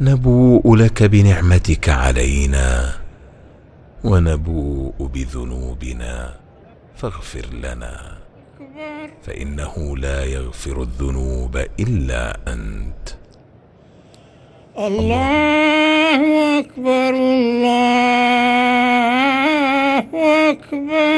نبوء لك بنعمتك علينا ونبوء بذنوبنا فاغفر لنا. فإنه لا يغفر الذنوب إلا أنت. الله أكبر الله أكبر.